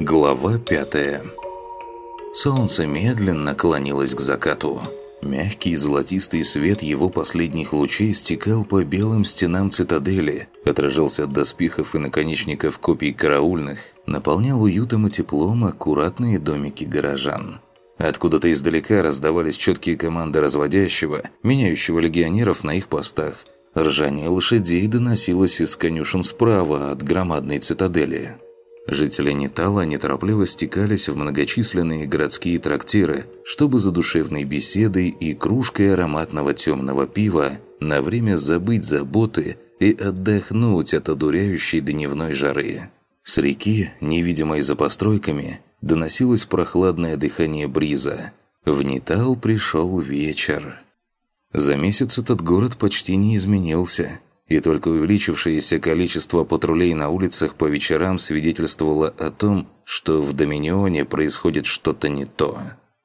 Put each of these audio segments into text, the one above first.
Глава пятая Солнце медленно клонилось к закату. Мягкий золотистый свет его последних лучей стекал по белым стенам цитадели, отражался от доспехов и наконечников копий караульных, наполнял уютом и теплом аккуратные домики горожан. Откуда-то издалека раздавались четкие команды разводящего, меняющего легионеров на их постах. Ржание лошадей доносилось из конюшен справа от громадной цитадели. Жители Нитала неторопливо стекались в многочисленные городские трактиры, чтобы за душевной беседой и кружкой ароматного темного пива на время забыть заботы и отдохнуть от одуряющей дневной жары. С реки, невидимой за постройками, доносилось прохладное дыхание бриза. В Нитал пришел вечер. За месяц этот город почти не изменился – и только увеличившееся количество патрулей на улицах по вечерам свидетельствовало о том, что в Доминионе происходит что-то не то.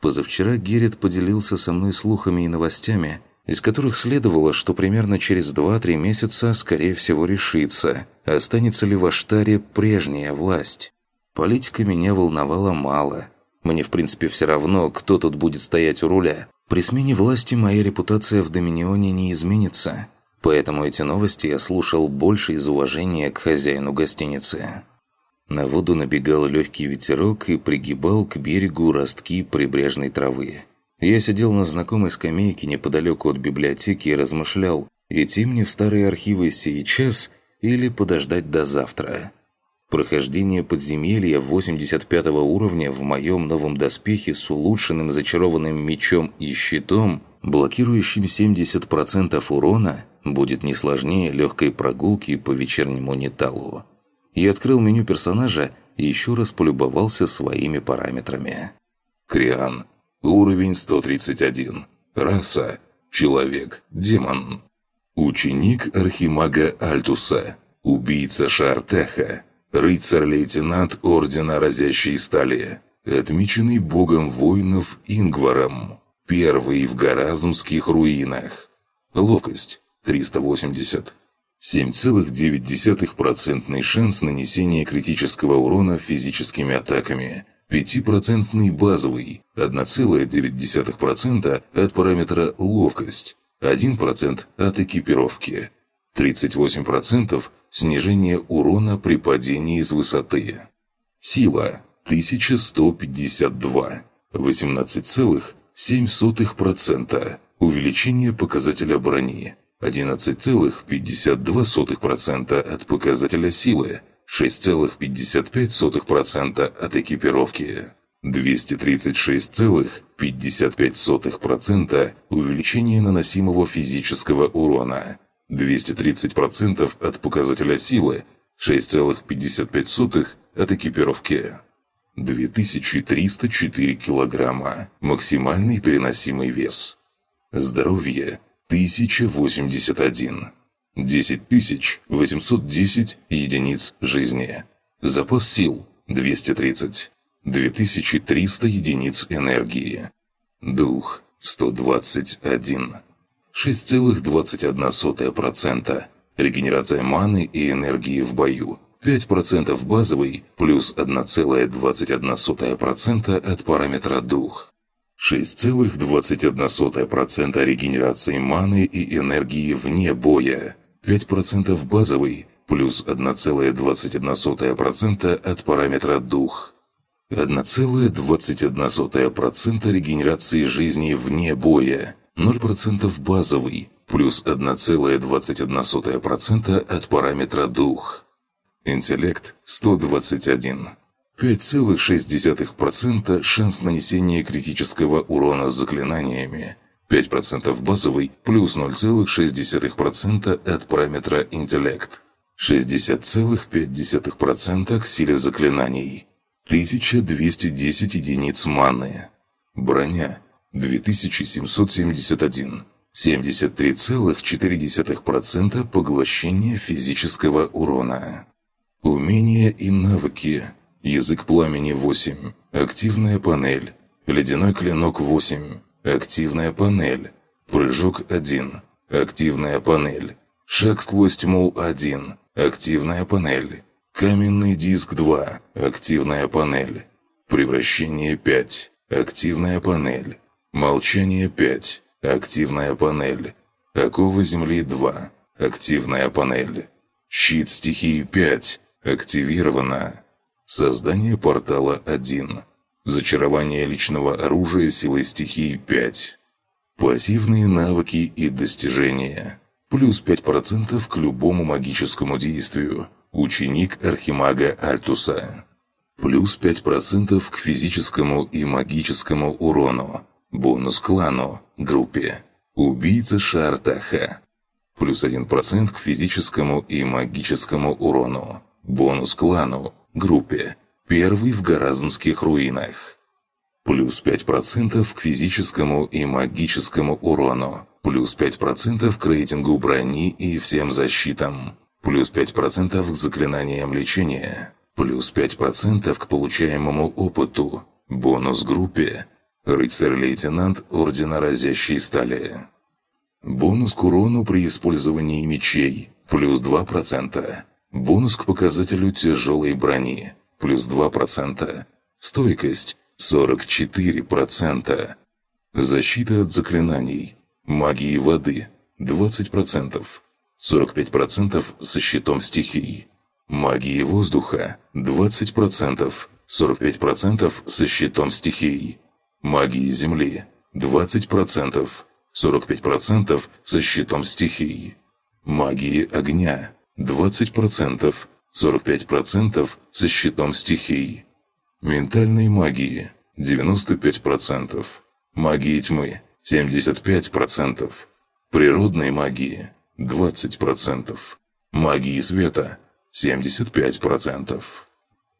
Позавчера Геррит поделился со мной слухами и новостями, из которых следовало, что примерно через 2-3 месяца, скорее всего, решится, останется ли в Аштаре прежняя власть. Политика меня волновала мало. Мне, в принципе, все равно, кто тут будет стоять у руля. При смене власти моя репутация в Доминионе не изменится – Поэтому эти новости я слушал больше из уважения к хозяину гостиницы. На воду набегал легкий ветерок и пригибал к берегу ростки прибрежной травы. Я сидел на знакомой скамейке неподалеку от библиотеки и размышлял, идти мне в старые архивы сейчас или подождать до завтра. Прохождение подземелья 85 уровня в моем новом доспехе с улучшенным зачарованным мечом и щитом, блокирующим 70% урона, будет не сложнее легкой прогулки по вечернему Ниталу. Я открыл меню персонажа и еще раз полюбовался своими параметрами. Криан. Уровень 131. Раса. Человек. Демон. Ученик Архимага Альтуса. Убийца Шартеха. Рыцарь-лейтенант Ордена Разящей Стали. Отмеченный богом воинов Ингваром. Первый в Горазмских руинах. Ловкость 380. 7,9% шанс нанесения критического урона физическими атаками. 5% базовый, 1,9% от параметра «ловкость», 1% от экипировки, 38% снижение урона при падении с высоты. Сила – 1152, 18,7% увеличение показателя брони, 11,52% от показателя силы, 6,55% от экипировки, 236,55% увеличение наносимого физического урона, 230% от показателя силы, 6,55% от экипировки. 2304 килограмма. Максимальный переносимый вес. Здоровье 1081. 10810 единиц жизни. Запас сил 230. 2300 единиц энергии. Дух 121. 6,21%. Регенерация маны и энергии в бою. 5% базовый плюс 1,21% от параметра дух. 6,21% регенерации маны и энергии вне боя, 5% базовый, плюс 1,21% от параметра дух. 1,21% регенерации жизни вне боя, 0% базовый, плюс 1,21% от параметра дух. Интеллект 121. 5,6% шанс нанесения критического урона заклинаниями, 5% базовый плюс 0,6% от параметра интеллект, 60,5% к силе заклинаний, 1210 единиц маны, броня 2771, 73,4% поглощения физического урона. Умения и навыки – Язык пламени 8. Активная панель. Ледяной клинок 8. Активная панель. Прыжок 1. Активная панель. Шаг сквозь тьму 1. Активная панель. Каменный диск 2. Активная панель. Превращение 5. Активная панель. Молчание 5. Активная панель. Окова земли 2. Активная панель. Щит стихии 5. Активировано. Создание портала 1. Зачарование личного оружия силой стихии 5. Пассивные навыки и достижения. Плюс 5% к любому магическому действию. Ученик Архимага Альтуса. Плюс 5% к физическому и магическому урону. Бонус клану, группе. Убийца Шартаха. Плюс 1% к физическому и магическому урону. Бонус клану, группе. Первый в Горазмских руинах. Плюс 5% к физическому и магическому урону. Плюс 5% к рейтингу брони и всем защитам. Плюс 5% к заклинаниям лечения. Плюс 5% к получаемому опыту. Бонус группе. Рыцарь-лейтенант Ордена Разящей Стали. Бонус к урону при использовании мечей. Плюс 2%. Бонус к показателю тяжелой брони. Плюс 2%. Стойкость. 44%. Защита от заклинаний. Магии воды. 20%. 45% со щитом стихий. Магии воздуха. 20%. 45% со щитом стихий. Магии земли. 20%. 45% со щитом стихий. Магии огня. 20%, 45% со щитом стихий. Ментальной магии 95%, магии тьмы 75%, природной магии 20%, магии света 75%.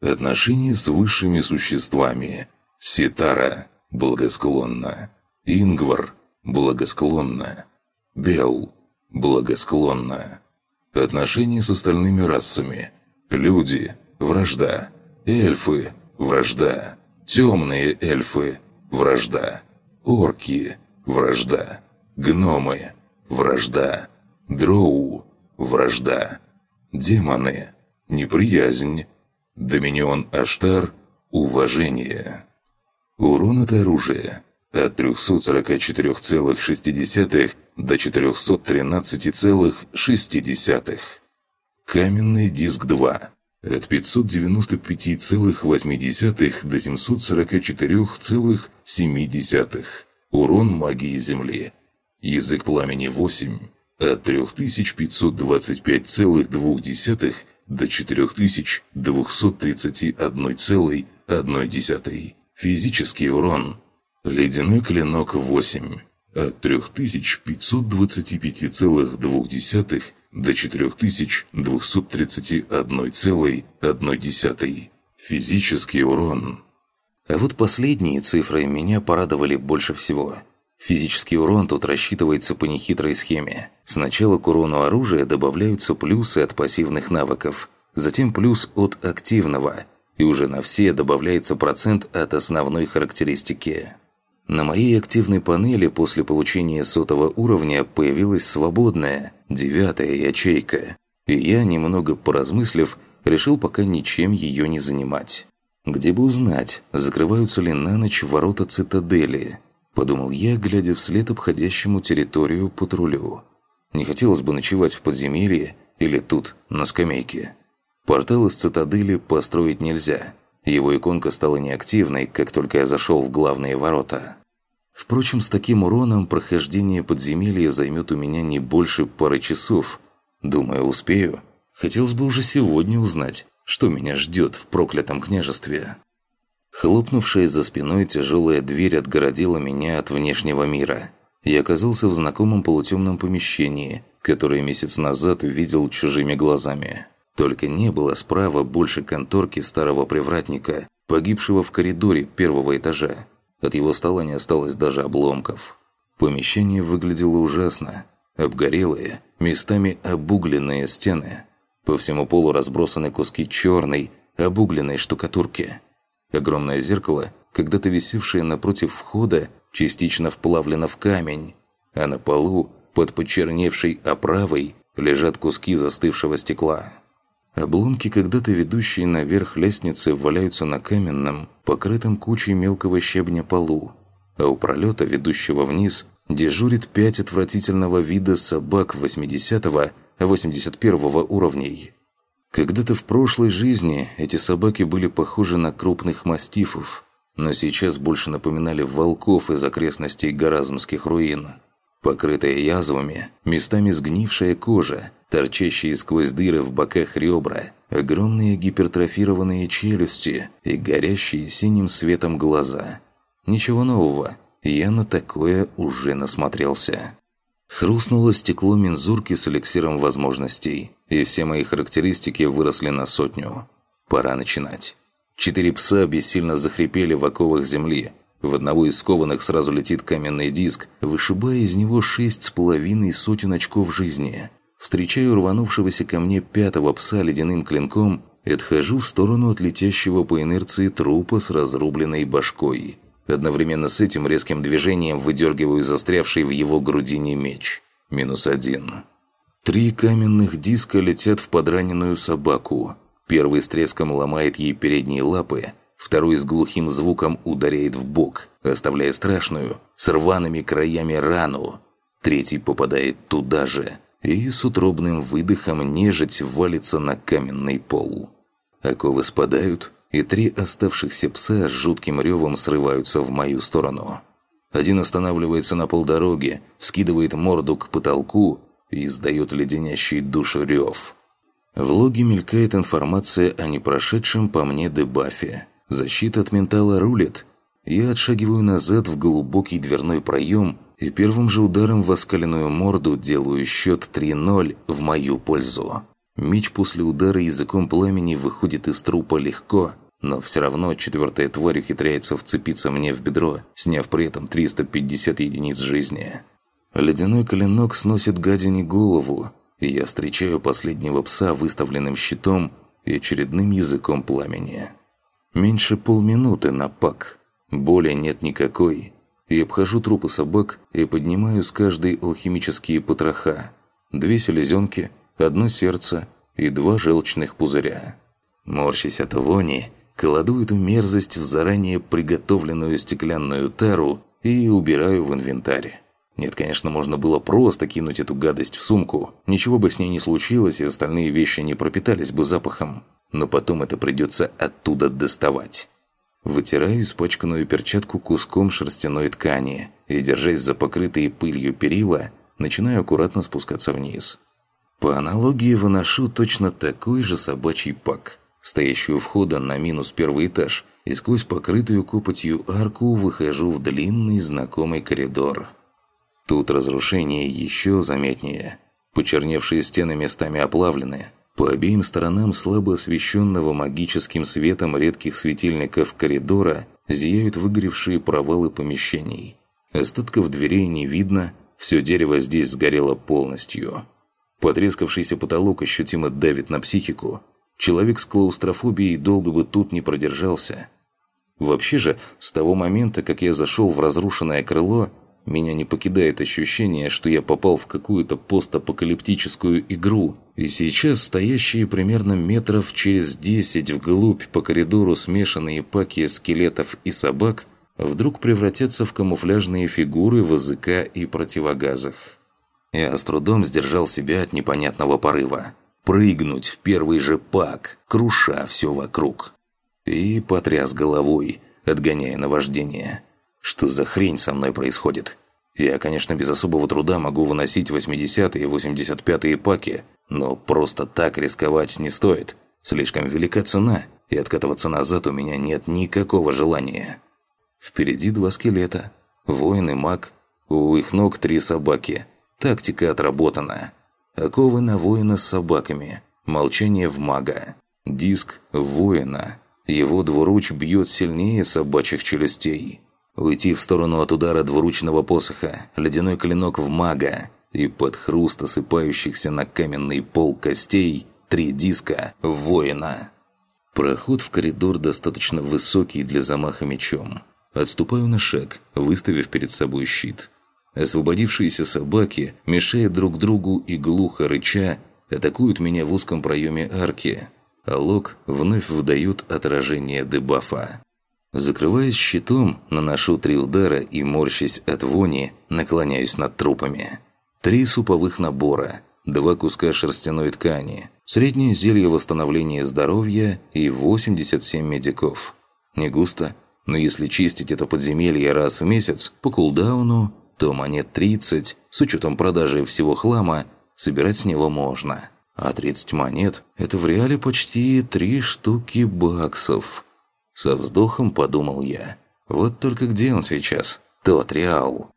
Отношения с высшими существами. Ситара – благосклонно. Ингвар – благосклонно. Бел – благосклонно. Отношения с остальными расами. Люди – вражда. Эльфы – вражда. Темные эльфы – вражда. Орки – вражда. Гномы – вражда. Дроу – вражда. Демоны – неприязнь. Доминион Аштар – уважение. Урон от оружия от 344,6 до 413,6. Каменный диск 2 от 595,8 до 744,7. Урон магии Земли. Язык пламени 8 от 3525,2 до 4231,1. Физический урон Ледяной клинок 8 от 3525,2 до 4231,1. Физический урон. А вот последние цифры меня порадовали больше всего. Физический урон тут рассчитывается по нехитрой схеме. Сначала к урону оружия добавляются плюсы от пассивных навыков, затем плюс от активного, и уже на все добавляется процент от основной характеристики. На моей активной панели после получения сотого уровня появилась свободная, девятая ячейка, и я, немного поразмыслив, решил пока ничем ее не занимать. Где бы узнать, закрываются ли на ночь ворота цитадели, подумал я, глядя вслед обходящему территорию патрулю. Не хотелось бы ночевать в подземелье или тут, на скамейке. Портал из цитадели построить нельзя. Его иконка стала неактивной, как только я зашел в главные ворота. Впрочем, с таким уроном прохождение подземелья займет у меня не больше пары часов. Думаю, успею. Хотелось бы уже сегодня узнать, что меня ждет в проклятом княжестве. Хлопнувшая за спиной тяжелая дверь отгородила меня от внешнего мира. Я оказался в знакомом полутемном помещении, которое месяц назад видел чужими глазами. Только не было справа больше конторки старого привратника, погибшего в коридоре первого этажа. От его стола не осталось даже обломков. Помещение выглядело ужасно. Обгорелые, местами обугленные стены. По всему полу разбросаны куски черной, обугленной штукатурки. Огромное зеркало, когда-то висевшее напротив входа, частично вплавлено в камень, а на полу, под почерневшей оправой, лежат куски застывшего стекла. Обломки, когда-то ведущие наверх лестницы, валяются на каменном, покрытом кучей мелкого щебня полу, а у пролета, ведущего вниз, дежурит пять отвратительного вида собак 80-81 уровней. Когда-то в прошлой жизни эти собаки были похожи на крупных мастифов, но сейчас больше напоминали волков из окрестностей Горазмских руин. Покрытая язвами, местами сгнившая кожа, торчащие сквозь дыры в боках ребра, огромные гипертрофированные челюсти и горящие синим светом глаза. Ничего нового, я на такое уже насмотрелся. Хрустнуло стекло мензурки с эликсиром возможностей, и все мои характеристики выросли на сотню. Пора начинать. Четыре пса бессильно захрипели в оковах земли. В одного из скованных сразу летит каменный диск, вышибая из него шесть с половиной сотен очков жизни. Встречаю рванувшегося ко мне пятого пса ледяным клинком и отхожу в сторону от летящего по инерции трупа с разрубленной башкой. Одновременно с этим резким движением выдергиваю застрявший в его грудине меч. Минус один. Три каменных диска летят в подраненную собаку. Первый с треском ломает ей передние лапы, второй с глухим звуком ударяет в бок, оставляя страшную, с рваными краями рану. Третий попадает туда же, и с утробным выдохом нежить валится на каменный пол. Оковы спадают, и три оставшихся пса с жутким ревом срываются в мою сторону. Один останавливается на полдороги, вскидывает морду к потолку и издает леденящий душу рев. В логе мелькает информация о непрошедшем по мне дебафе. Защита от ментала рулит. Я отшагиваю назад в глубокий дверной проем и первым же ударом в оскаленную морду делаю счет 3-0 в мою пользу. Меч после удара языком пламени выходит из трупа легко, но все равно четвертая тварь ухитряется вцепиться мне в бедро, сняв при этом 350 единиц жизни. Ледяной коленок сносит гадине голову, и я встречаю последнего пса выставленным щитом и очередным языком пламени. Меньше полминуты на пак. Боли нет никакой. Я обхожу трупы собак и поднимаю с каждой алхимические потроха. Две селезенки, одно сердце и два желчных пузыря. Морщись от вони, кладу эту мерзость в заранее приготовленную стеклянную тару и убираю в инвентарь. Нет, конечно, можно было просто кинуть эту гадость в сумку. Ничего бы с ней не случилось, и остальные вещи не пропитались бы запахом. Но потом это придется оттуда доставать. Вытираю испачканную перчатку куском шерстяной ткани и, держась за покрытые пылью перила, начинаю аккуратно спускаться вниз. По аналогии выношу точно такой же собачий пак, стоящий у входа на минус первый этаж, и сквозь покрытую копотью арку выхожу в длинный знакомый коридор. Тут разрушение еще заметнее. Почерневшие стены местами оплавлены. По обеим сторонам слабо освещенного магическим светом редких светильников коридора зияют выгоревшие провалы помещений. Остатков дверей не видно, все дерево здесь сгорело полностью. Потрескавшийся потолок ощутимо давит на психику. Человек с клаустрофобией долго бы тут не продержался. Вообще же, с того момента, как я зашел в разрушенное крыло, меня не покидает ощущение, что я попал в какую-то постапокалиптическую игру, и сейчас стоящие примерно метров через десять вглубь по коридору смешанные паки скелетов и собак вдруг превратятся в камуфляжные фигуры в языка и противогазах. Я с трудом сдержал себя от непонятного порыва. Прыгнуть в первый же пак, круша все вокруг. И потряс головой, отгоняя наваждение. Что за хрень со мной происходит? Я, конечно, без особого труда могу выносить 80-е и 85-е паки, но просто так рисковать не стоит. Слишком велика цена, и откатываться назад у меня нет никакого желания. Впереди два скелета. Воин и маг. У их ног три собаки – Тактика отработана. Оковы на воина с собаками. Молчание в мага. Диск в воина. Его двуруч бьет сильнее собачьих челюстей. Уйти в сторону от удара двуручного посоха. Ледяной клинок в мага. И под хруст осыпающихся на каменный пол костей три диска воина. Проход в коридор достаточно высокий для замаха мечом. Отступаю на шаг, выставив перед собой щит – Освободившиеся собаки, мешая друг другу и глухо рыча, атакуют меня в узком проеме арки, а лог вновь выдают отражение дебафа. Закрываясь щитом, наношу три удара и, морщась от вони, наклоняюсь над трупами. Три суповых набора, два куска шерстяной ткани, среднее зелье восстановления здоровья и 87 медиков. Не густо, но если чистить это подземелье раз в месяц по кулдауну, то монет 30, с учетом продажи всего хлама, собирать с него можно. А 30 монет – это в реале почти 3 штуки баксов. Со вздохом подумал я. Вот только где он сейчас? Тот реал.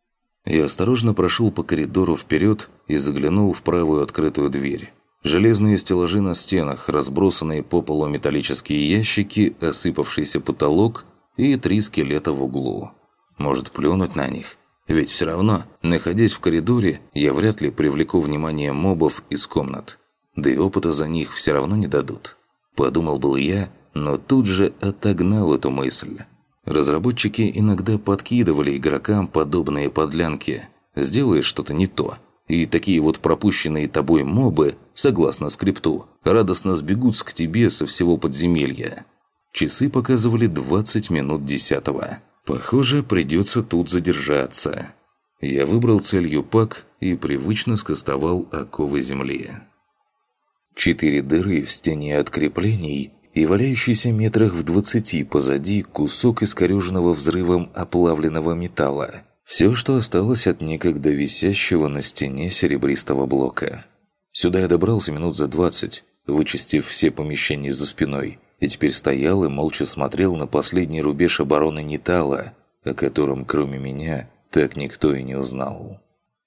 Я осторожно прошел по коридору вперед и заглянул в правую открытую дверь. Железные стеллажи на стенах, разбросанные по полу металлические ящики, осыпавшийся потолок и три скелета в углу. Может, плюнуть на них? Ведь все равно, находясь в коридоре, я вряд ли привлеку внимание мобов из комнат. Да и опыта за них все равно не дадут. Подумал был я, но тут же отогнал эту мысль. Разработчики иногда подкидывали игрокам подобные подлянки. Сделаешь что-то не то. И такие вот пропущенные тобой мобы, согласно скрипту, радостно сбегутся к тебе со всего подземелья. Часы показывали 20 минут десятого. Похоже, придется тут задержаться. Я выбрал целью пак и привычно скостовал оковы земли. Четыре дыры в стене от креплений и валяющийся метрах в двадцати позади кусок искореженного взрывом оплавленного металла. Все, что осталось от некогда висящего на стене серебристого блока. Сюда я добрался минут за двадцать, вычистив все помещения за спиной, и теперь стоял и молча смотрел на последний рубеж обороны Нитала, о котором, кроме меня, так никто и не узнал.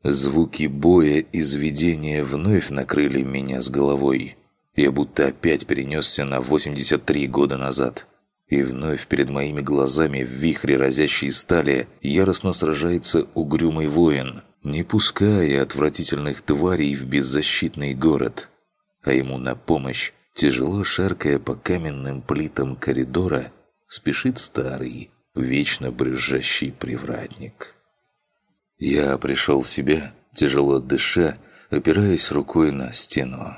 Звуки боя из видения вновь накрыли меня с головой. Я будто опять перенесся на 83 года назад. И вновь перед моими глазами в вихре разящей стали яростно сражается угрюмый воин, не пуская отвратительных тварей в беззащитный город. А ему на помощь Тяжело шаркая по каменным плитам коридора, спешит старый, вечно брюзжащий привратник. Я пришел в себя, тяжело дыша, опираясь рукой на стену.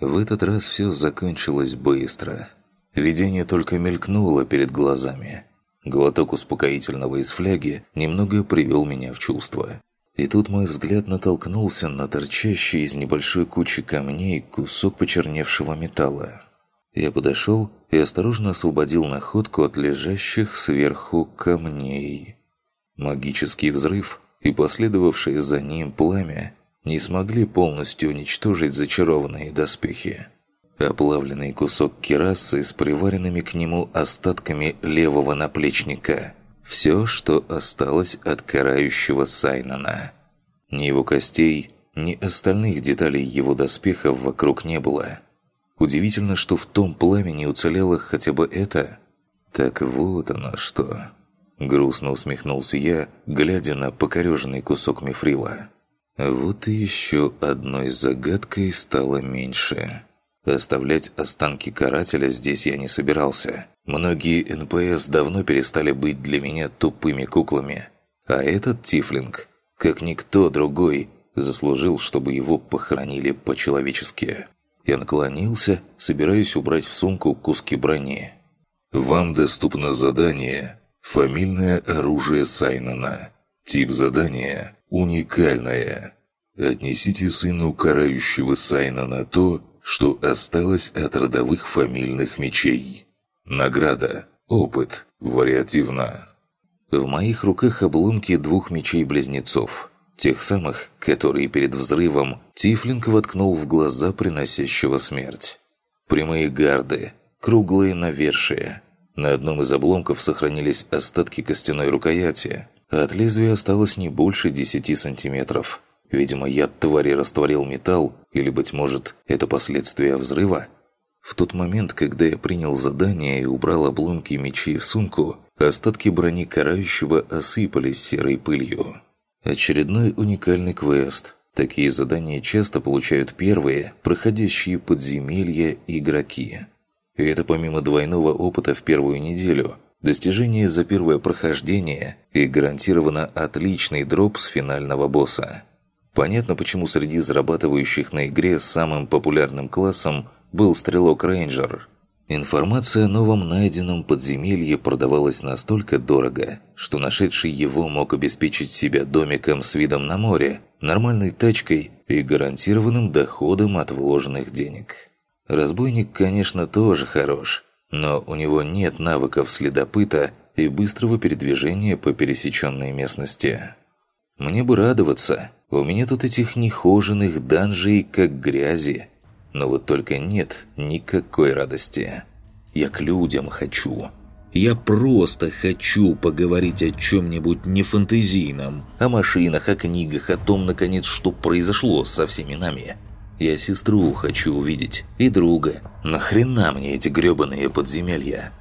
В этот раз все закончилось быстро. Видение только мелькнуло перед глазами. Глоток успокоительного из фляги немного привел меня в чувство. И тут мой взгляд натолкнулся на торчащий из небольшой кучи камней кусок почерневшего металла. Я подошел и осторожно освободил находку от лежащих сверху камней. Магический взрыв и последовавшее за ним пламя не смогли полностью уничтожить зачарованные доспехи. Оплавленный кусок керасы с приваренными к нему остатками левого наплечника – все, что осталось от карающего Сайнана. Ни его костей, ни остальных деталей его доспехов вокруг не было. Удивительно, что в том пламени уцелело хотя бы это. Так вот оно что. Грустно усмехнулся я, глядя на покореженный кусок мифрила. Вот и еще одной загадкой стало меньше. Оставлять останки карателя здесь я не собирался. Многие НПС давно перестали быть для меня тупыми куклами. А этот Тифлинг, как никто другой, заслужил, чтобы его похоронили по-человечески. Я наклонился, собираясь убрать в сумку куски брони. «Вам доступно задание «Фамильное оружие Сайнана». Тип задания «Уникальное». Отнесите сыну карающего Сайнана то, что осталось от родовых фамильных мечей. Награда. Опыт. Вариативно. В моих руках обломки двух мечей-близнецов. Тех самых, которые перед взрывом Тифлинг воткнул в глаза приносящего смерть. Прямые гарды, круглые навершия. На одном из обломков сохранились остатки костяной рукояти, от лезвия осталось не больше 10 сантиметров. Видимо, яд твари растворил металл, или, быть может, это последствия взрыва? В тот момент, когда я принял задание и убрал обломки мечей в сумку, остатки брони карающего осыпались серой пылью. Очередной уникальный квест. Такие задания часто получают первые, проходящие подземелья игроки. И это помимо двойного опыта в первую неделю, Достижение за первое прохождение и гарантированно отличный дроп с финального босса. Понятно, почему среди зарабатывающих на игре самым популярным классом был Стрелок-рейнджер. Информация о новом найденном подземелье продавалась настолько дорого, что нашедший его мог обеспечить себя домиком с видом на море, нормальной тачкой и гарантированным доходом от вложенных денег. Разбойник, конечно, тоже хорош, но у него нет навыков следопыта и быстрого передвижения по пересеченной местности. Мне бы радоваться, у меня тут этих нехоженных данжей как грязи. Но вот только нет никакой радости. Я к людям хочу. Я просто хочу поговорить о чем-нибудь нефантазийном. О машинах, о книгах, о том, наконец, что произошло со всеми нами. Я сестру хочу увидеть и друга. Нахрена мне эти грёбаные подземелья?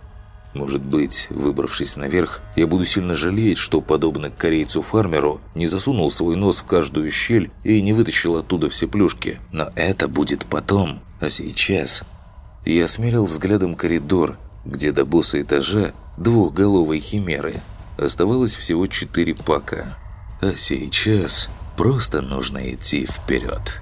Может быть, выбравшись наверх, я буду сильно жалеть, что, подобно корейцу-фармеру, не засунул свой нос в каждую щель и не вытащил оттуда все плюшки. Но это будет потом. А сейчас... Я смерил взглядом коридор, где до босса этажа двухголовой химеры оставалось всего четыре пака. А сейчас просто нужно идти вперед.